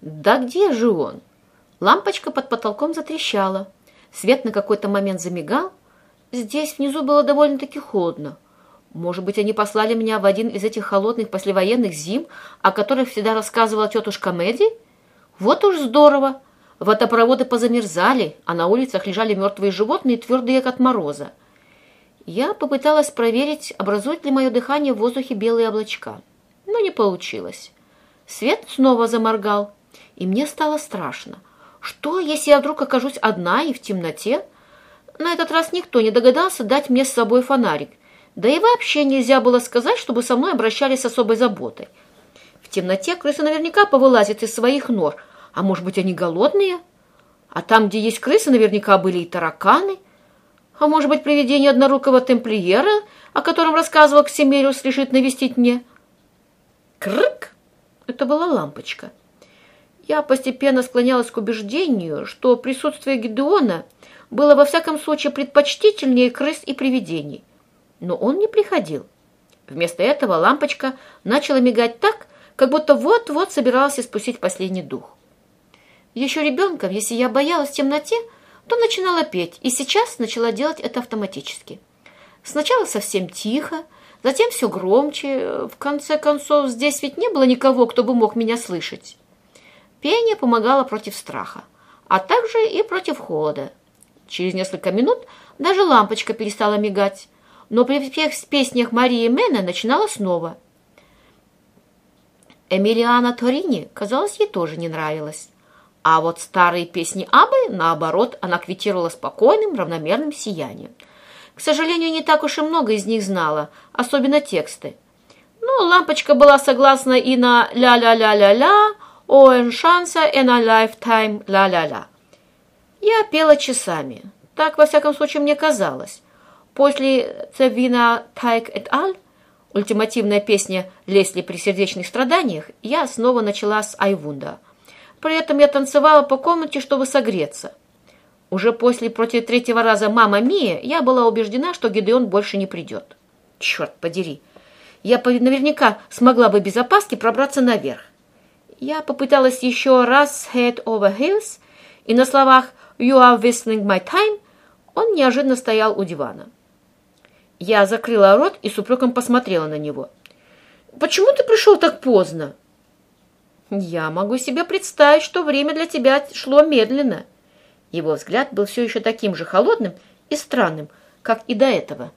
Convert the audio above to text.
Да где же он? Лампочка под потолком затрещала. Свет на какой-то момент замигал. Здесь внизу было довольно-таки холодно. Может быть, они послали меня в один из этих холодных послевоенных зим, о которых всегда рассказывала тетушка Мэдди? Вот уж здорово! Водопроводы позамерзали, а на улицах лежали мертвые животные, твердые от мороза. Я попыталась проверить, образует ли мое дыхание в воздухе белые облачка, но не получилось. Свет снова заморгал, и мне стало страшно. Что, если я вдруг окажусь одна и в темноте? На этот раз никто не догадался дать мне с собой фонарик, да и вообще нельзя было сказать, чтобы со мной обращались с особой заботой. В темноте крысы наверняка повылазят из своих нор – а может быть, они голодные? А там, где есть крысы, наверняка были и тараканы. А может быть, привидение однорукого темплиера, о котором рассказывал Ксимериус, решит навестить мне? Крык! Это была лампочка. Я постепенно склонялась к убеждению, что присутствие Гедеона было во всяком случае предпочтительнее крыс и привидений. Но он не приходил. Вместо этого лампочка начала мигать так, как будто вот-вот собиралась испустить последний дух. Еще ребенком, если я боялась в темноте, то начинала петь, и сейчас начала делать это автоматически. Сначала совсем тихо, затем все громче. В конце концов, здесь ведь не было никого, кто бы мог меня слышать. Пение помогало против страха, а также и против холода. Через несколько минут даже лампочка перестала мигать, но при всех песнях Марии Мэна начинала снова. Эмилиана Торини, казалось, ей тоже не нравилось. А вот старые песни Абы, наоборот, она квитировала спокойным, равномерным сиянием. К сожалению, не так уж и много из них знала, особенно тексты. Ну, лампочка была согласна и на «ля-ля-ля-ля-ля», «Оэн шанса» и на «Lifetime ля-ля-ля». Я пела часами. Так, во всяком случае, мне казалось. После «Цевина Тайк эт аль» ультимативная песня «Лесли при сердечных страданиях» я снова начала с «Айвунда». При этом я танцевала по комнате, чтобы согреться. Уже после против третьего раза «Мама Мия» я была убеждена, что Гидеон больше не придет. Черт подери! Я наверняка смогла бы без опаски пробраться наверх. Я попыталась еще раз «Head over heels», и на словах «You are wasting my time» он неожиданно стоял у дивана. Я закрыла рот и с упреком посмотрела на него. «Почему ты пришел так поздно?» Я могу себе представить, что время для тебя шло медленно. Его взгляд был все еще таким же холодным и странным, как и до этого.